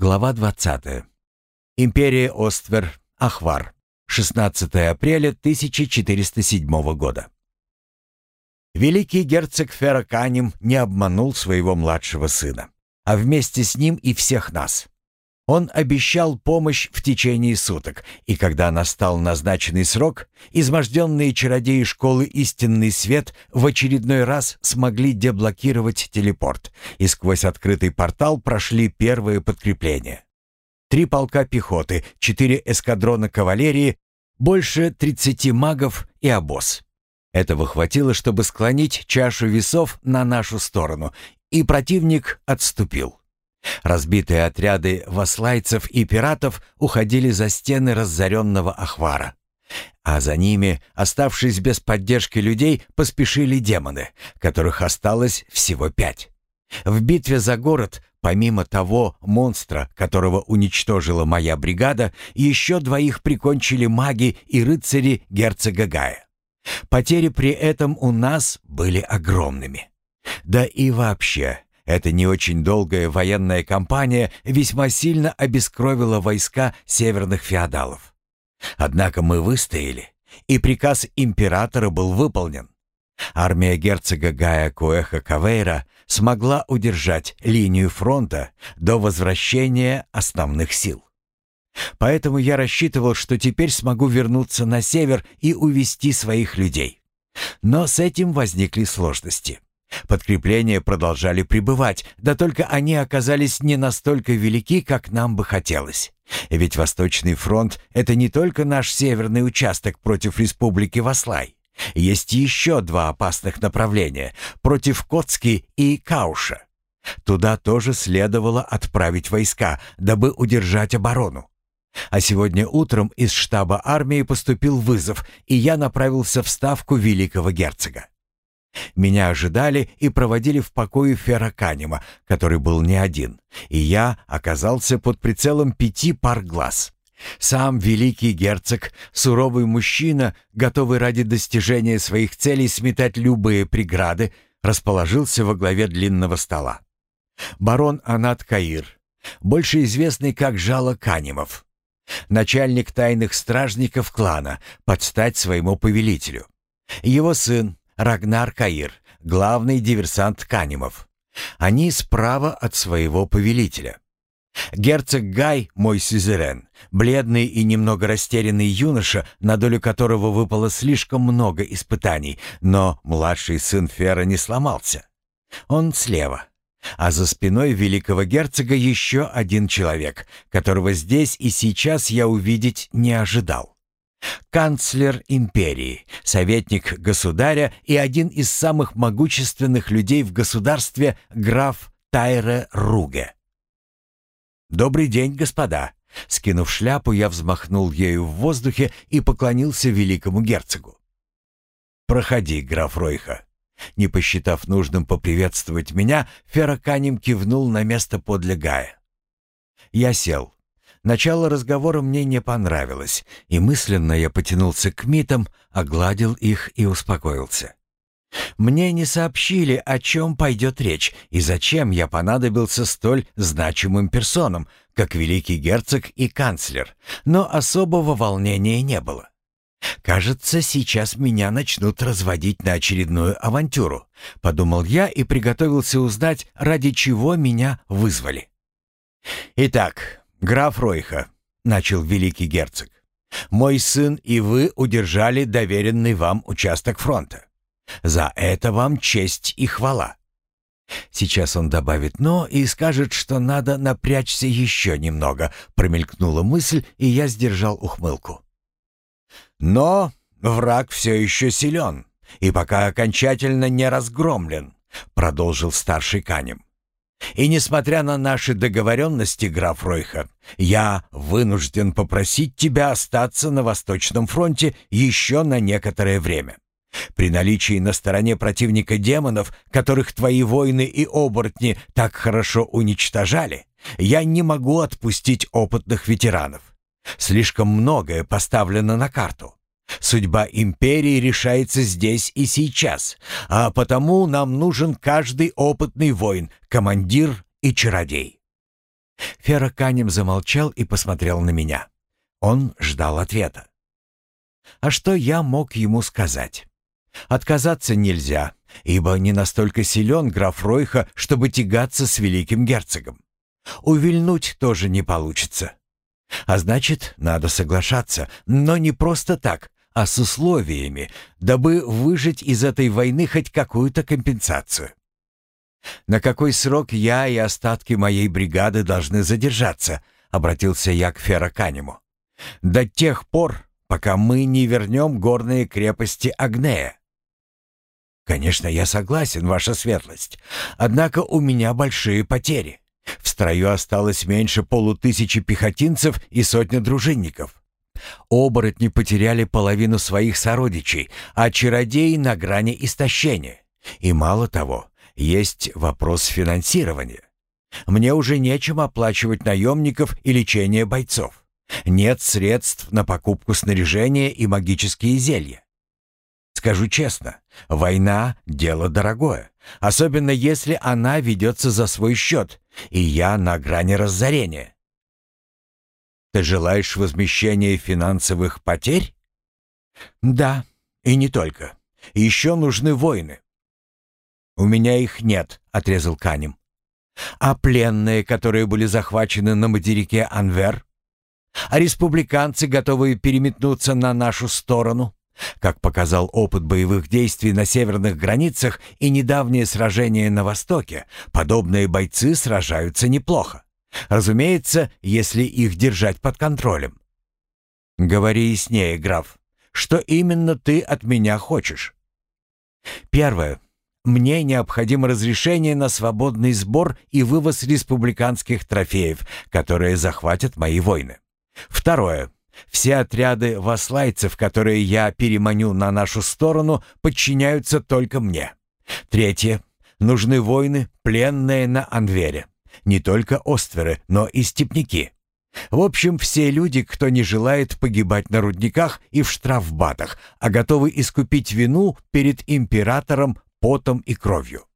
Глава 20. Империя Оствер, Ахвар. 16 апреля 1407 года. Великий герцог Ферраканим не обманул своего младшего сына, а вместе с ним и всех нас. Он обещал помощь в течение суток, и когда настал назначенный срок, изможденные чародеи школы «Истинный свет» в очередной раз смогли деблокировать телепорт, и сквозь открытый портал прошли первые подкрепления. Три полка пехоты, четыре эскадрона кавалерии, больше 30 магов и обоз. Этого хватило, чтобы склонить чашу весов на нашу сторону, и противник отступил. Разбитые отряды васлайцев и пиратов уходили за стены разоренного Ахвара. А за ними, оставшись без поддержки людей, поспешили демоны, которых осталось всего пять. В битве за город, помимо того монстра, которого уничтожила моя бригада, еще двоих прикончили маги и рыцари герцога Гая. Потери при этом у нас были огромными. Да и вообще, эта не очень долгая военная кампания весьма сильно обескровила войска северных феодалов. Однако мы выстояли, и приказ императора был выполнен. Армия герцога Гая Куэха Кавейра смогла удержать линию фронта до возвращения основных сил. Поэтому я рассчитывал, что теперь смогу вернуться на север и увести своих людей. Но с этим возникли сложности. Подкрепления продолжали прибывать, да только они оказались не настолько велики, как нам бы хотелось. Ведь Восточный фронт — это не только наш северный участок против Республики Васлай. Есть еще два опасных направления — против Коцки и Кауша. Туда тоже следовало отправить войска, дабы удержать оборону. А сегодня утром из штаба армии поступил вызов, и я направился в ставку великого герцога. Меня ожидали и проводили в покое Ферраканима, который был не один, и я оказался под прицелом пяти пар глаз. Сам великий герцог, суровый мужчина, готовый ради достижения своих целей сметать любые преграды, расположился во главе длинного стола. Барон Анат Каир, больше известный как Жало Канимов, начальник тайных стражников клана, под стать своему повелителю. Его сын, Рагнар Каир, главный диверсант Канимов. Они справа от своего повелителя. Герцог Гай, мой сюзерен, бледный и немного растерянный юноша, на долю которого выпало слишком много испытаний, но младший сын Фера не сломался. Он слева. А за спиной великого герцога еще один человек, которого здесь и сейчас я увидеть не ожидал. Канцлер империи, советник государя и один из самых могущественных людей в государстве граф Тайре Руге. «Добрый день, господа!» Скинув шляпу, я взмахнул ею в воздухе и поклонился великому герцогу. «Проходи, граф Ройха». Не посчитав нужным поприветствовать меня, Ферраканем кивнул на место подле Гая. Я сел. Начало разговора мне не понравилось, и мысленно я потянулся к митам, огладил их и успокоился. Мне не сообщили, о чем пойдет речь и зачем я понадобился столь значимым персонам, как великий герцог и канцлер, но особого волнения не было. «Кажется, сейчас меня начнут разводить на очередную авантюру», — подумал я и приготовился узнать, ради чего меня вызвали. «Итак, «Граф Ройха», — начал великий герцог, — «мой сын и вы удержали доверенный вам участок фронта. За это вам честь и хвала». Сейчас он добавит «но» и скажет, что надо напрячься еще немного, промелькнула мысль, и я сдержал ухмылку. «Но враг все еще силен, и пока окончательно не разгромлен», — продолжил старший Канем. И несмотря на наши договоренности, граф Ройха, я вынужден попросить тебя остаться на Восточном фронте еще на некоторое время. При наличии на стороне противника демонов, которых твои воины и оборотни так хорошо уничтожали, я не могу отпустить опытных ветеранов. Слишком многое поставлено на карту. Судьба империи решается здесь и сейчас, а потому нам нужен каждый опытный воин, командир и чародей. Ферраканем замолчал и посмотрел на меня. Он ждал ответа. А что я мог ему сказать? Отказаться нельзя, ибо не настолько силен граф Ройха, чтобы тягаться с великим герцогом. Увильнуть тоже не получится. А значит, надо соглашаться, но не просто так, а с условиями, дабы выжить из этой войны хоть какую-то компенсацию. «На какой срок я и остатки моей бригады должны задержаться?» — обратился я к Ферраканему. «До тех пор, пока мы не вернем горные крепости Агнея». «Конечно, я согласен, ваша светлость. Однако у меня большие потери. В строю осталось меньше полутысячи пехотинцев и сотня дружинников. Оборотни потеряли половину своих сородичей, а чародеи на грани истощения. И мало того, есть вопрос финансирования. Мне уже нечем оплачивать наемников и лечение бойцов. Нет средств на покупку снаряжения и магические зелья. Скажу честно, война — дело дорогое, особенно если она ведется за свой счет, и я на грани разорения. Ты желаешь возмещения финансовых потерь? Да, и не только. Еще нужны воины. У меня их нет, отрезал Канем. А пленные, которые были захвачены на материке Анвер? А республиканцы, готовые переметнуться на нашу сторону? Как показал опыт боевых действий на северных границах и недавнее сражение на Востоке, подобные бойцы сражаются неплохо. Разумеется, если их держать под контролем. Говори яснее, граф. Что именно ты от меня хочешь? Первое. Мне необходимо разрешение на свободный сбор и вывоз республиканских трофеев, которые захватят мои войны. Второе. Все отряды васлайцев, которые я переманю на нашу сторону, подчиняются только мне. Третье. Нужны воины, пленные на Анвере. Не только остверы, но и степняки. В общем, все люди, кто не желает погибать на рудниках и в штрафбатах, а готовы искупить вину перед императором потом и кровью.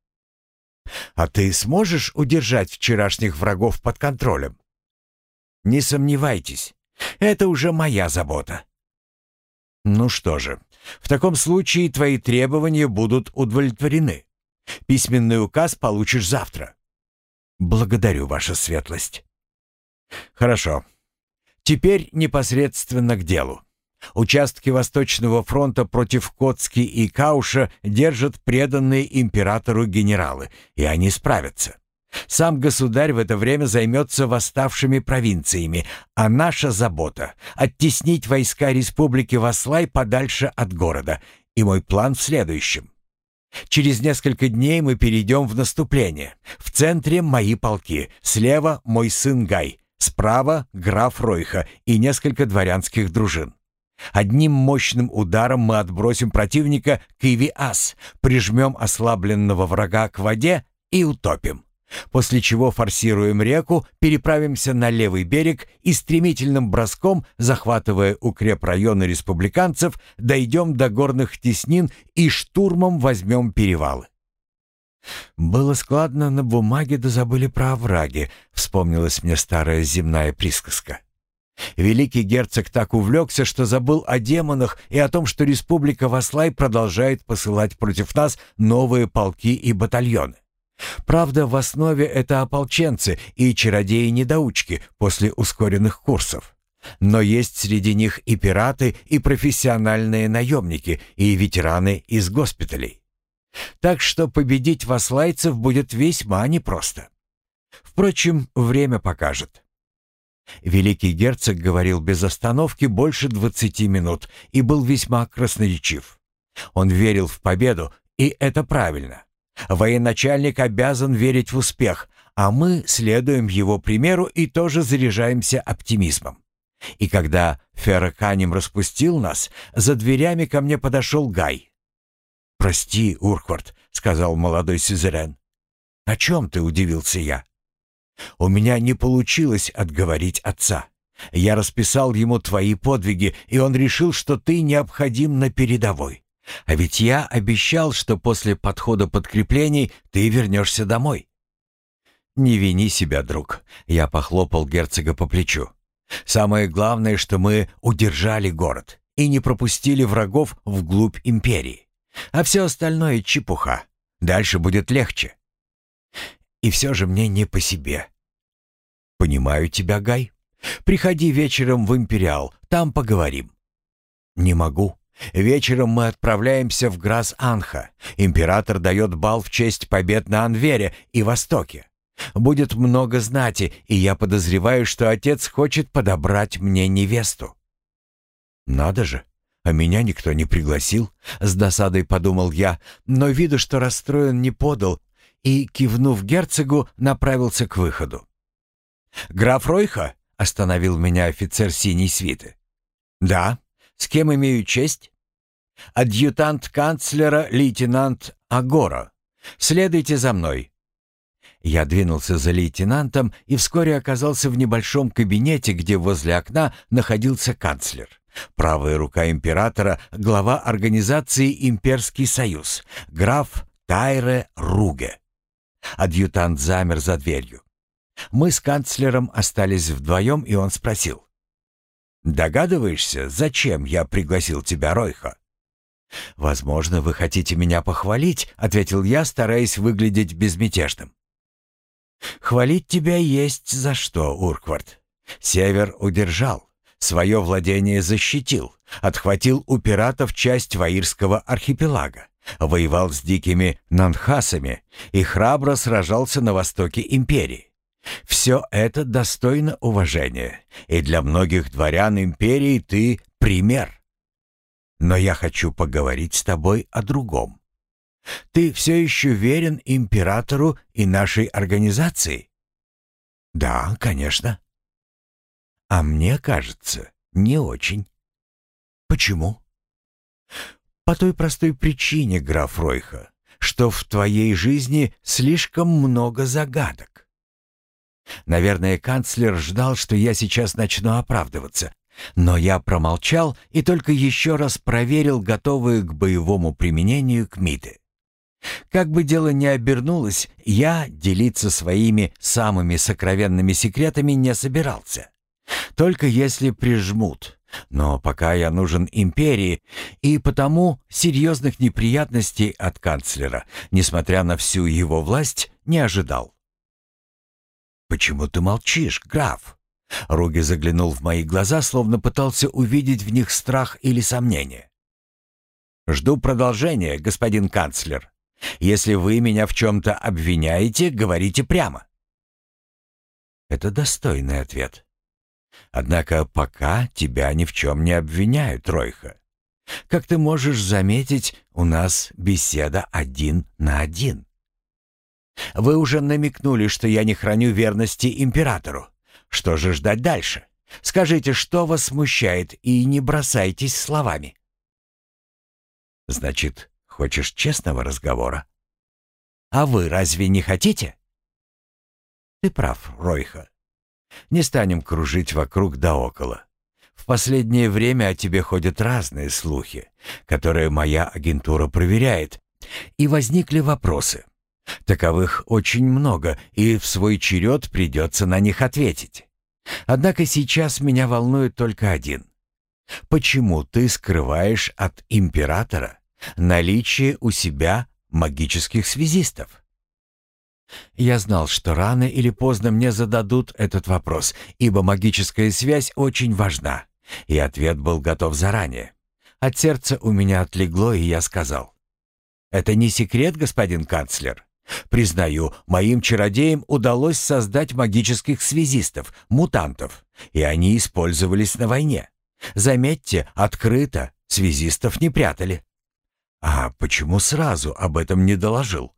А ты сможешь удержать вчерашних врагов под контролем? Не сомневайтесь, это уже моя забота. Ну что же, в таком случае твои требования будут удовлетворены. Письменный указ получишь завтра. Благодарю, ваша светлость. Хорошо. Теперь непосредственно к делу. Участки Восточного фронта против Коцки и Кауша держат преданные императору генералы, и они справятся. Сам государь в это время займется восставшими провинциями, а наша забота — оттеснить войска республики Васлай подальше от города. И мой план в следующем. Через несколько дней мы перейдем в наступление. В центре мои полки, слева мой сын Гай, справа граф Ройха и несколько дворянских дружин. Одним мощным ударом мы отбросим противника к Ивиас, прижмем ослабленного врага к воде и утопим. После чего форсируем реку, переправимся на левый берег и стремительным броском, захватывая укрепрайоны республиканцев, дойдем до горных теснин и штурмом возьмем перевалы. «Было складно на бумаге, да забыли про овраги», — вспомнилась мне старая земная присказка. Великий герцог так увлекся, что забыл о демонах и о том, что республика Васлай продолжает посылать против нас новые полки и батальоны. Правда, в основе это ополченцы и чародеи-недоучки после ускоренных курсов. Но есть среди них и пираты, и профессиональные наемники, и ветераны из госпиталей. Так что победить васлайцев будет весьма непросто. Впрочем, время покажет. Великий герцог говорил без остановки больше двадцати минут и был весьма красноречив. Он верил в победу, и это правильно. Военачальник обязан верить в успех, а мы следуем его примеру и тоже заряжаемся оптимизмом. И когда Ферраканем распустил нас, за дверями ко мне подошел Гай. «Прости, Урквард», — сказал молодой сюзерен. «О чем ты?» — удивился я. «У меня не получилось отговорить отца. Я расписал ему твои подвиги, и он решил, что ты необходим на передовой. А ведь я обещал, что после подхода подкреплений ты вернешься домой. «Не вини себя, друг», — я похлопал герцога по плечу. «Самое главное, что мы удержали город и не пропустили врагов вглубь империи. А все остальное — чепуха. Дальше будет легче». И все же мне не по себе. «Понимаю тебя, Гай. Приходи вечером в Империал, там поговорим». «Не могу. Вечером мы отправляемся в Грас-Анха. Император дает бал в честь побед на Анвере и Востоке. Будет много знати, и я подозреваю, что отец хочет подобрать мне невесту». «Надо же, а меня никто не пригласил», — с досадой подумал я, но виду, что расстроен, не подал, и, кивнув герцогу, направился к выходу. «Граф Ройха?» — остановил меня офицер синей свиты. «Да. С кем имею честь?» «Адъютант канцлера лейтенант Агора. Следуйте за мной». Я двинулся за лейтенантом и вскоре оказался в небольшом кабинете, где возле окна находился канцлер. Правая рука императора, глава организации «Имперский союз», граф Тайре Руге. Адъютант замер за дверью. Мы с канцлером остались вдвоем, и он спросил. «Догадываешься, зачем я пригласил тебя, Ройха?» «Возможно, вы хотите меня похвалить», — ответил я, стараясь выглядеть безмятежным. «Хвалить тебя есть за что, Урквард. Север удержал, свое владение защитил, отхватил у пиратов часть Ваирского архипелага воевал с дикими нанхасами и храбро сражался на востоке империи. Все это достойно уважения, и для многих дворян империи ты пример. Но я хочу поговорить с тобой о другом. Ты все еще верен императору и нашей организации? Да, конечно. А мне кажется, не очень. Почему? По той простой причине, граф Ройха, что в твоей жизни слишком много загадок. Наверное, канцлер ждал, что я сейчас начну оправдываться, но я промолчал и только еще раз проверил готовые к боевому применению кмиты. Как бы дело ни обернулось, я делиться своими самыми сокровенными секретами не собирался. Только если прижмут, но пока я нужен империи, и потому серьезных неприятностей от канцлера, несмотря на всю его власть, не ожидал. «Почему ты молчишь, граф?» Руги заглянул в мои глаза, словно пытался увидеть в них страх или сомнение. «Жду продолжения, господин канцлер. Если вы меня в чем-то обвиняете, говорите прямо». Это достойный ответ. Однако пока тебя ни в чем не обвиняют, Ройха. Как ты можешь заметить, у нас беседа один на один. Вы уже намекнули, что я не храню верности императору. Что же ждать дальше? Скажите, что вас смущает, и не бросайтесь словами. Значит, хочешь честного разговора? А вы разве не хотите? Ты прав, Ройха. Не станем кружить вокруг да около. В последнее время о тебе ходят разные слухи, которые моя агентура проверяет, и возникли вопросы. Таковых очень много, и в свой черед придется на них ответить. Однако сейчас меня волнует только один. Почему ты скрываешь от императора наличие у себя магических связистов? Я знал, что рано или поздно мне зададут этот вопрос, ибо магическая связь очень важна, и ответ был готов заранее. От сердца у меня отлегло, и я сказал. «Это не секрет, господин канцлер. Признаю, моим чародеям удалось создать магических связистов, мутантов, и они использовались на войне. Заметьте, открыто, связистов не прятали». «А почему сразу об этом не доложил?»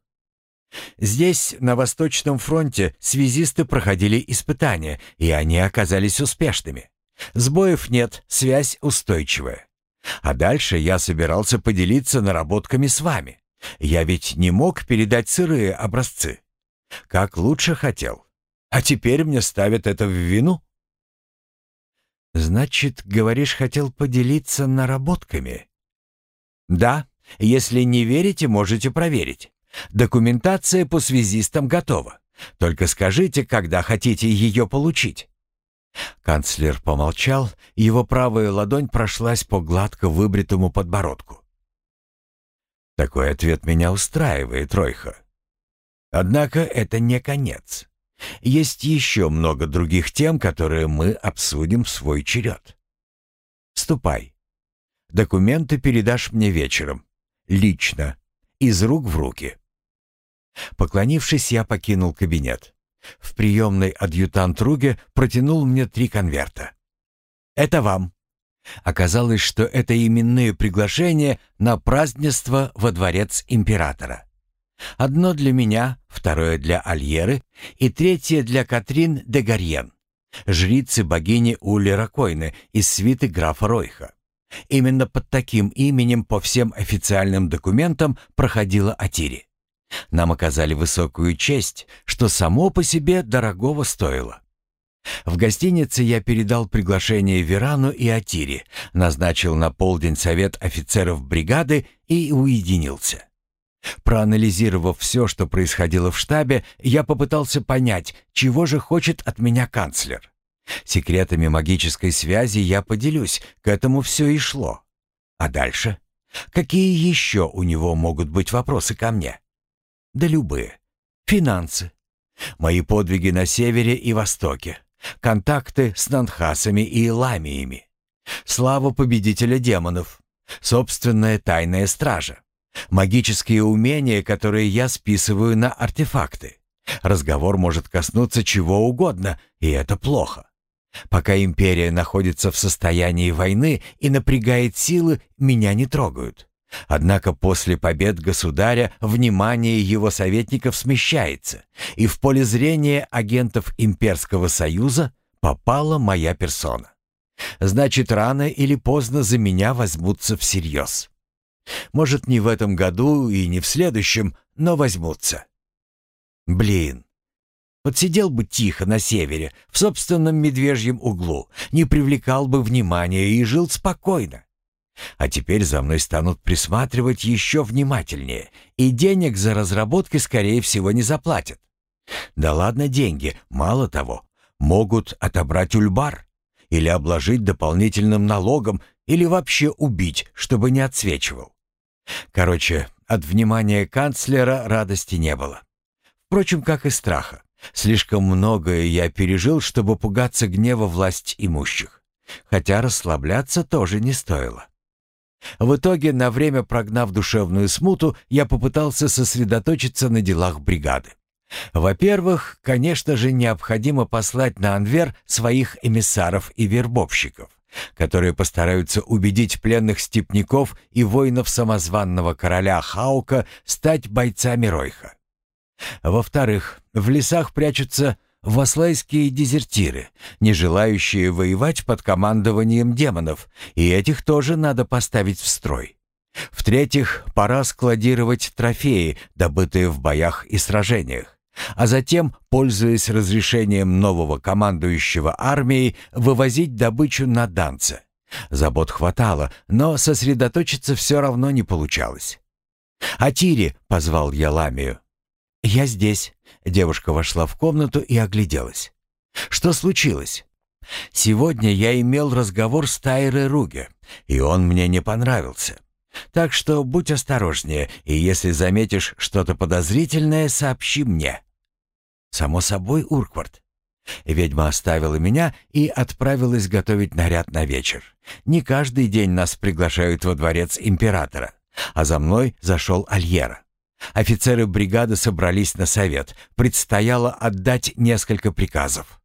Здесь, на Восточном фронте, связисты проходили испытания, и они оказались успешными. Сбоев нет, связь устойчивая. А дальше я собирался поделиться наработками с вами. Я ведь не мог передать сырые образцы. Как лучше хотел. А теперь мне ставят это в вину? Значит, говоришь, хотел поделиться наработками? Да, если не верите, можете проверить. Документация по связистам готова. Только скажите, когда хотите ее получить». Канцлер помолчал, его правая ладонь прошлась по гладко выбритому подбородку. Такой ответ меня устраивает, Ройха. Однако это не конец. Есть еще много других тем, которые мы обсудим в свой черед. Ступай. Документы передашь мне вечером. Лично. Из рук в руки. Поклонившись, я покинул кабинет. В приемной адъютант Руге протянул мне три конверта. «Это вам». Оказалось, что это именные приглашения на празднество во дворец императора. Одно для меня, второе для Альеры и третье для Катрин де Гарьен, жрицы богини Ули Ракойны из свиты графа Ройха. Именно под таким именем по всем официальным документам проходила Атири. Нам оказали высокую честь, что само по себе дорогого стоило. В гостинице я передал приглашение Верану и Атире, назначил на полдень совет офицеров бригады и уединился. Проанализировав все, что происходило в штабе, я попытался понять, чего же хочет от меня канцлер. Секретами магической связи я поделюсь, к этому все и шло. А дальше? Какие еще у него могут быть вопросы ко мне? Да любые. Финансы. Мои подвиги на севере и востоке. Контакты с нанхасами и ламиями. Слава победителя демонов. Собственная тайная стража. Магические умения, которые я списываю на артефакты. Разговор может коснуться чего угодно, и это плохо. Пока империя находится в состоянии войны и напрягает силы, меня не трогают. Однако после побед государя внимание его советников смещается, и в поле зрения агентов Имперского Союза попала моя персона. Значит, рано или поздно за меня возьмутся всерьез. Может, не в этом году и не в следующем, но возьмутся. Блин. Вот сидел бы тихо на севере, в собственном медвежьем углу, не привлекал бы внимания и жил спокойно. А теперь за мной станут присматривать еще внимательнее, и денег за разработки, скорее всего, не заплатят. Да ладно деньги, мало того, могут отобрать ульбар или обложить дополнительным налогом или вообще убить, чтобы не отсвечивал. Короче, от внимания канцлера радости не было. Впрочем, как и страха. Слишком многое я пережил, чтобы пугаться гнева власть имущих. Хотя расслабляться тоже не стоило. В итоге, на время прогнав душевную смуту, я попытался сосредоточиться на делах бригады. Во-первых, конечно же, необходимо послать на Анвер своих эмиссаров и вербовщиков, которые постараются убедить пленных степняков и воинов самозванного короля Хаука стать бойцами Ройха. Во-вторых, в лесах прячутся васлайские дезертиры, не желающие воевать под командованием демонов, и этих тоже надо поставить в строй. В-третьих, пора складировать трофеи, добытые в боях и сражениях, а затем, пользуясь разрешением нового командующего армией, вывозить добычу на Данце. Забот хватало, но сосредоточиться все равно не получалось. «Атири!» — позвал я Ламию. «Я здесь». Девушка вошла в комнату и огляделась. «Что случилось?» «Сегодня я имел разговор с Тайрой Руге, и он мне не понравился. Так что будь осторожнее, и если заметишь что-то подозрительное, сообщи мне». «Само собой, Урквард». Ведьма оставила меня и отправилась готовить наряд на вечер. Не каждый день нас приглашают во дворец императора, а за мной зашел Альера. Офицеры бригады собрались на совет. Предстояло отдать несколько приказов.